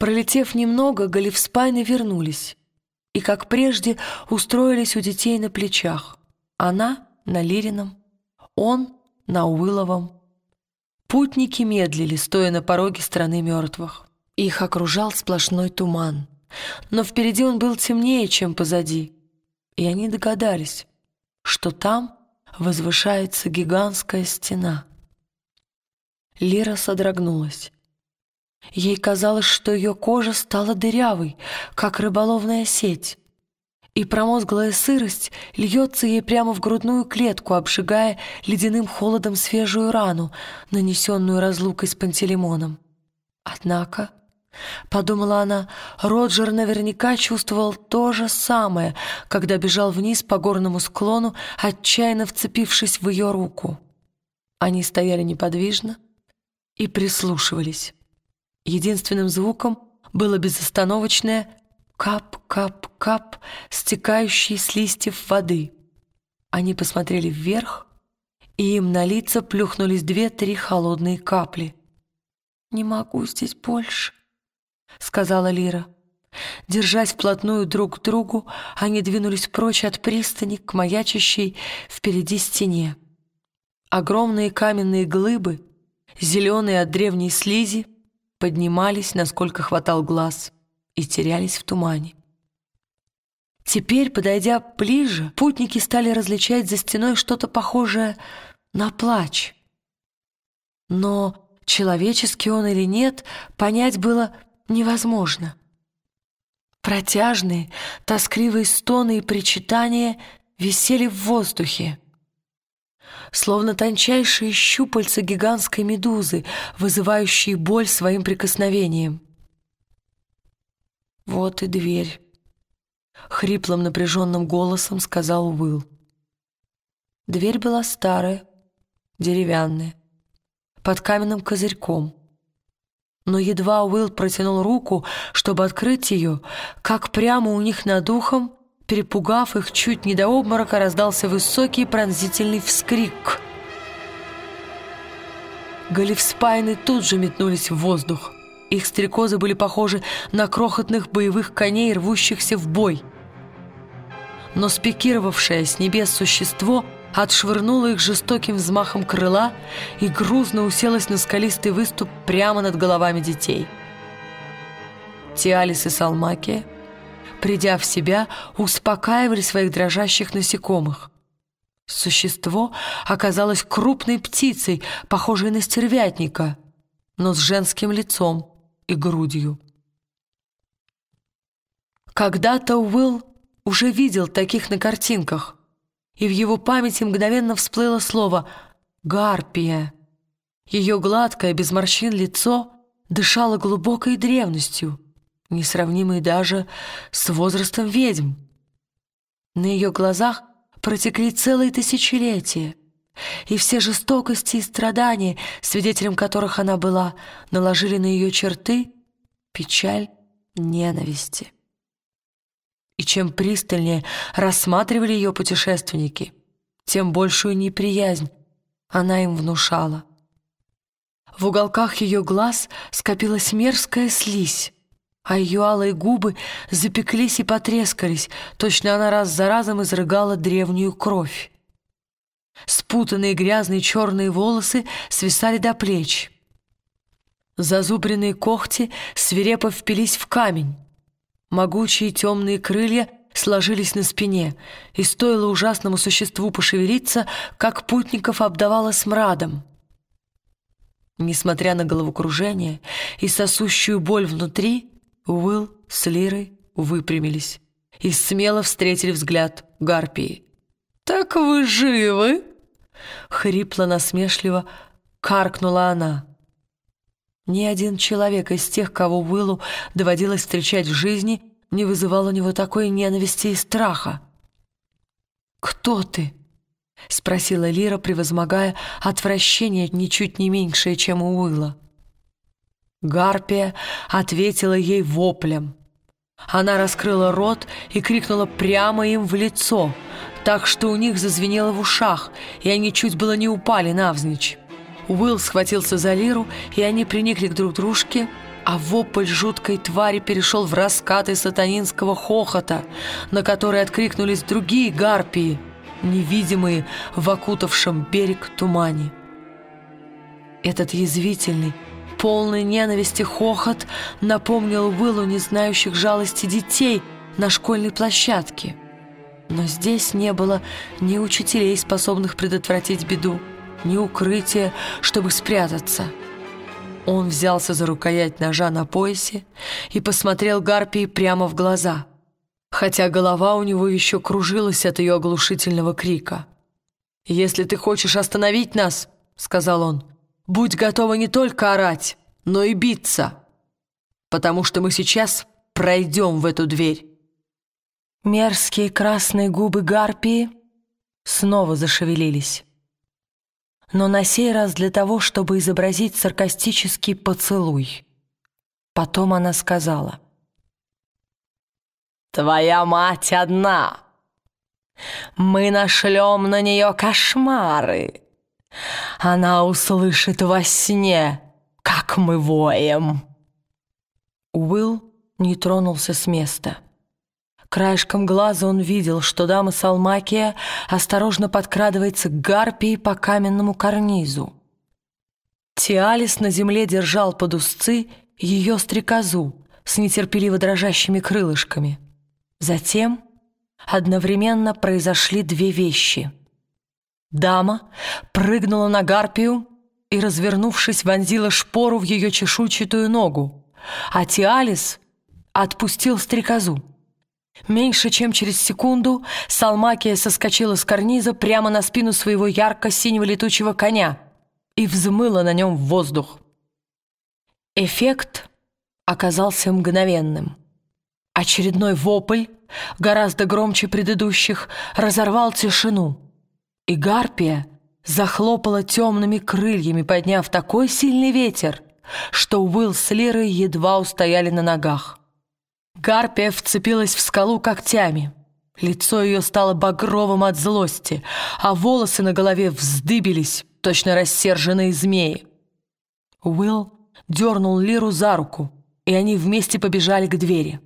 Пролетев немного, Галифспайны вернулись и, как прежде, устроились у детей на плечах. Она на Лирином, он на Уилловом. Путники медлили, стоя на пороге страны мертвых. Их окружал сплошной туман. Но впереди он был темнее, чем позади. И они догадались, что там возвышается гигантская стена. Лира содрогнулась. Ей казалось, что ее кожа стала дырявой, как рыболовная сеть, и промозглая сырость льется ей прямо в грудную клетку, обжигая ледяным холодом свежую рану, нанесенную разлукой с Пантелеймоном. Однако, — подумала она, — Роджер наверняка чувствовал то же самое, когда бежал вниз по горному склону, отчаянно вцепившись в ее руку. Они стояли неподвижно и прислушивались. Единственным звуком было безостановочное кап-кап-кап, стекающий с листьев воды. Они посмотрели вверх, и им на лица плюхнулись две-три холодные капли. «Не могу здесь больше», — сказала Лира. Держась вплотную друг к другу, они двинулись прочь от пристани к маячащей впереди стене. Огромные каменные глыбы, зеленые от древней слизи, поднимались, насколько хватал глаз, и терялись в тумане. Теперь, подойдя ближе, путники стали различать за стеной что-то похожее на плач. Но человеческий он или нет, понять было невозможно. Протяжные, тоскливые стоны и причитания висели в воздухе словно тончайшие щупальца гигантской медузы, вызывающие боль своим прикосновением. «Вот и дверь», — хриплым напряженным голосом сказал Уилл. Дверь была старая, деревянная, под каменным козырьком. Но едва Уилл протянул руку, чтобы открыть ее, как прямо у них над ухом Перепугав их чуть не до обморока, раздался высокий пронзительный вскрик. Галифспайны тут же метнулись в воздух. Их стрекозы были похожи на крохотных боевых коней, рвущихся в бой. Но спикировавшее с небес существо отшвырнуло их жестоким взмахом крыла и грузно уселось на скалистый выступ прямо над головами детей. Тиалис и Салмакия придя в себя, успокаивали своих дрожащих насекомых. Существо оказалось крупной птицей, похожей на стервятника, но с женским лицом и грудью. Когда-то Уилл уже видел таких на картинках, и в его памяти мгновенно всплыло слово «гарпия». Ее гладкое, без морщин лицо дышало глубокой древностью — несравнимый даже с возрастом ведьм. На ее глазах протекли целые тысячелетия, и все жестокости и страдания, свидетелем которых она была, наложили на ее черты печаль ненависти. И чем пристальнее рассматривали ее путешественники, тем большую неприязнь она им внушала. В уголках ее глаз скопилась мерзкая слизь, а ее алые губы запеклись и потрескались, точно она раз за разом изрыгала древнюю кровь. Спутанные грязные черные волосы свисали до плеч. Зазубренные когти свирепо впились в камень. Могучие темные крылья сложились на спине, и стоило ужасному существу пошевелиться, как путников обдавало смрадом. Несмотря на головокружение и сосущую боль внутри, Уилл с Лирой выпрямились и смело встретили взгляд Гарпии. «Так вы живы?» Хрипло-насмешливо каркнула она. Ни один человек из тех, кого Уиллу доводилось встречать в жизни, не вызывал у него такой ненависти и страха. «Кто ты?» — спросила Лира, превозмогая отвращение ничуть не меньшее, чем у Уилла. Гарпия ответила ей воплем. Она раскрыла рот и крикнула прямо им в лицо, так что у них зазвенело в ушах, и они чуть было не упали навзничь. Уилл схватился за Лиру, и они приникли к друг дружке, а вопль жуткой твари перешел в раскаты сатанинского хохота, на который откликнулись другие гарпии, невидимые в окутавшем берег тумане. Этот язвительный, полный ненависти хохот напомнил Уиллу не знающих жалости детей на школьной площадке. Но здесь не было ни учителей, способных предотвратить беду, ни укрытия, чтобы спрятаться — он взялся за рукоять ножа на поясе и посмотрел Гарпии прямо в глаза, хотя голова у него еще кружилась от ее оглушительного крика. «Если ты хочешь остановить нас, — сказал он, — будь готова не только орать, но и биться, потому что мы сейчас пройдем в эту дверь». Мерзкие красные губы Гарпии снова зашевелились но на сей раз для того, чтобы изобразить саркастический поцелуй. Потом она сказала. «Твоя мать одна. Мы нашлем на нее кошмары. Она услышит во сне, как мы воем». Уилл не тронулся с места. Краешком глаза он видел, что дама Салмакия осторожно подкрадывается к гарпии по каменному карнизу. Тиалис на земле держал под узцы ее стрекозу с нетерпеливо дрожащими крылышками. Затем одновременно произошли две вещи. Дама прыгнула на гарпию и, развернувшись, вонзила шпору в ее чешуйчатую ногу, а Тиалис отпустил стрекозу. Меньше чем через секунду Салмакия соскочила с карниза прямо на спину своего ярко-синего летучего коня и взмыла на нем в воздух. Эффект оказался мгновенным. Очередной вопль, гораздо громче предыдущих, разорвал тишину, и Гарпия захлопала темными крыльями, подняв такой сильный ветер, что Уилл с Лирой едва устояли на ногах. Гарпия вцепилась в скалу когтями. Лицо ее стало багровым от злости, а волосы на голове вздыбились, точно рассерженные змеи. Уилл дернул Лиру за руку, и они вместе побежали к двери.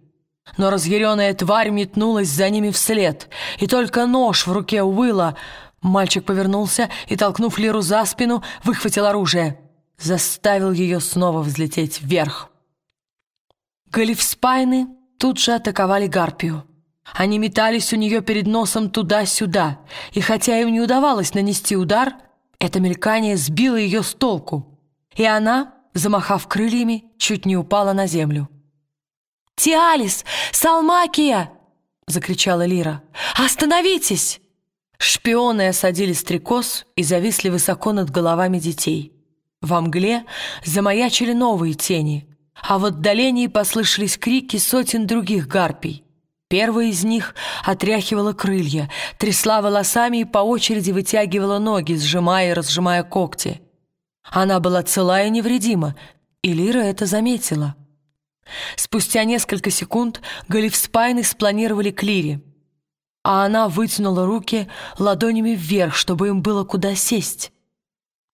Но разъяренная тварь метнулась за ними вслед, и только нож в руке Уилла... Мальчик повернулся и, толкнув Лиру за спину, выхватил оружие. Заставил ее снова взлететь вверх. Галифспайны тут же атаковали Гарпию. Они метались у нее перед носом туда-сюда, и хотя им не удавалось нанести удар, это мелькание сбило ее с толку, и она, замахав крыльями, чуть не упала на землю. «Тиалис! Салмакия!» — закричала Лира. «Остановитесь!» Шпионы осадили стрекоз и зависли высоко над головами детей. Во мгле замаячили новые тени — а в отдалении послышались крики сотен других гарпий. Первая из них отряхивала крылья, трясла волосами и по очереди вытягивала ноги, сжимая и разжимая когти. Она была цела и невредима, и Лира это заметила. Спустя несколько секунд Галифспайны спланировали к Лире, а она вытянула руки ладонями вверх, чтобы им было куда сесть.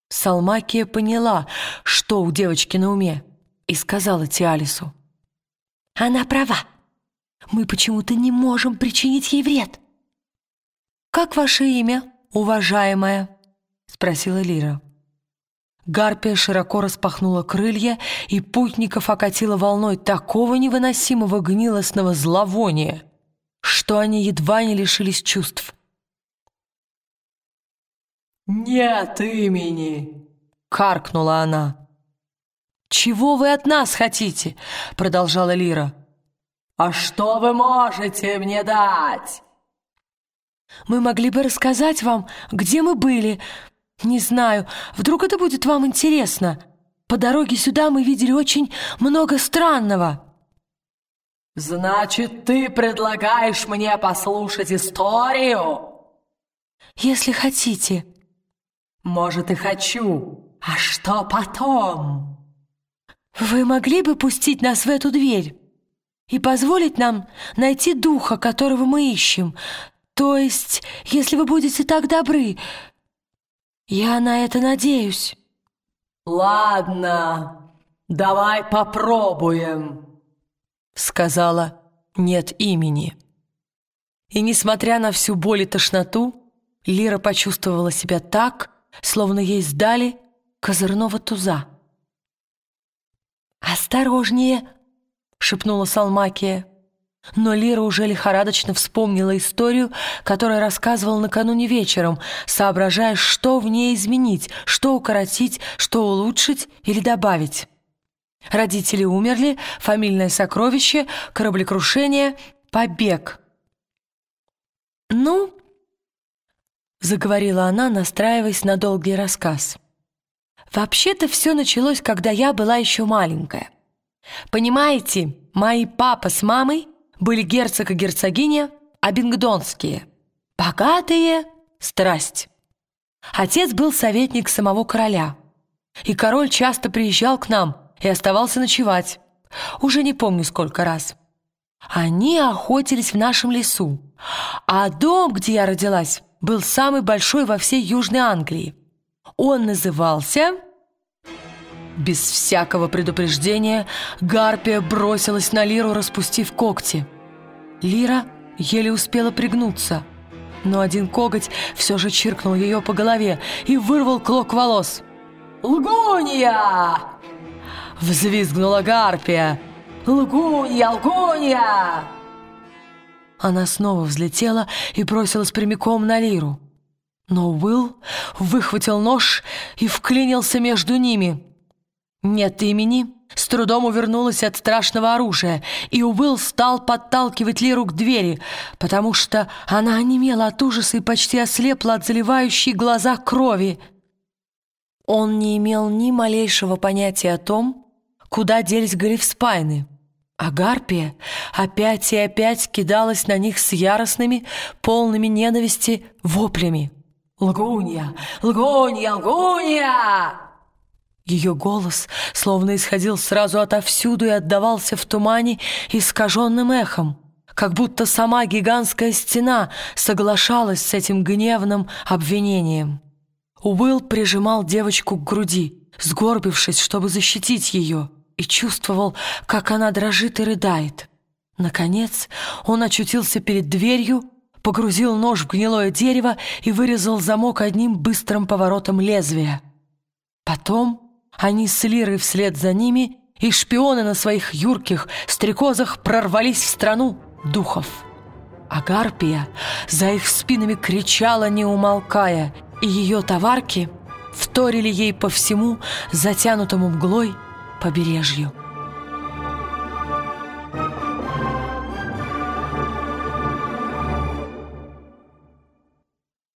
Салмакия поняла, что у девочки на уме и сказала Тиалису. «Она права. Мы почему-то не можем причинить ей вред». «Как ваше имя, уважаемая?» — спросила Лира. Гарпия широко распахнула крылья, и путников окатила волной такого невыносимого гнилостного зловония, что они едва не лишились чувств. «Нет имени!» — каркнула она. «Чего вы от нас хотите?» — продолжала Лира. «А что вы можете мне дать?» «Мы могли бы рассказать вам, где мы были. Не знаю, вдруг это будет вам интересно. По дороге сюда мы видели очень много странного». «Значит, ты предлагаешь мне послушать историю?» «Если хотите». «Может, и хочу. А что потом?» «Вы могли бы пустить нас в эту дверь и позволить нам найти духа, которого мы ищем? То есть, если вы будете так добры, я на это надеюсь». «Ладно, давай попробуем», — сказала «нет имени». И, несмотря на всю боль и тошноту, Лира почувствовала себя так, словно ей сдали козырного туза. «Осторожнее!» — шепнула Салмакия. Но Лира уже лихорадочно вспомнила историю, которую рассказывал накануне вечером, соображая, что в ней изменить, что укоротить, что улучшить или добавить. Родители умерли, фамильное сокровище, кораблекрушение, побег. «Ну?» — заговорила она, настраиваясь на долгий рассказ. «Вообще-то все началось, когда я была еще маленькая. Понимаете, мои папа с мамой были герцог и герцогиня Абингдонские. Богатые — страсть. Отец был советник самого короля, и король часто приезжал к нам и оставался ночевать. Уже не помню, сколько раз. Они охотились в нашем лесу, а дом, где я родилась, был самый большой во всей Южной Англии. Он назывался... Без всякого предупреждения Гарпия бросилась на Лиру, распустив когти. Лира еле успела пригнуться, но один коготь все же чиркнул ее по голове и вырвал клок волос. «Лгунья!» Взвизгнула Гарпия. «Лгунья! Лгунья!» Она снова взлетела и бросилась прямиком на Лиру. Но Уилл выхватил нож и вклинился между ними. Нет имени, с трудом увернулась от страшного оружия, и Уилл стал подталкивать Лиру к двери, потому что она онемела от ужаса и почти ослепла от заливающей глаза крови. Он не имел ни малейшего понятия о том, куда делись Галифспайны, а Гарпия опять и опять кидалась на них с яростными, полными ненависти воплями. «Лгунья! Лгунья! Лгунья!» Ее голос словно исходил сразу отовсюду и отдавался в тумане искаженным эхом, как будто сама гигантская стена соглашалась с этим гневным обвинением. Уилл прижимал девочку к груди, сгорбившись, чтобы защитить ее, и чувствовал, как она дрожит и рыдает. Наконец он очутился перед дверью, погрузил нож в гнилое дерево и вырезал замок одним быстрым поворотом лезвия. Потом они с Лирой вслед за ними, и шпионы на своих юрких стрекозах прорвались в страну духов. А Гарпия за их спинами кричала, не умолкая, и ее товарки вторили ей по всему затянутому мглой побережью.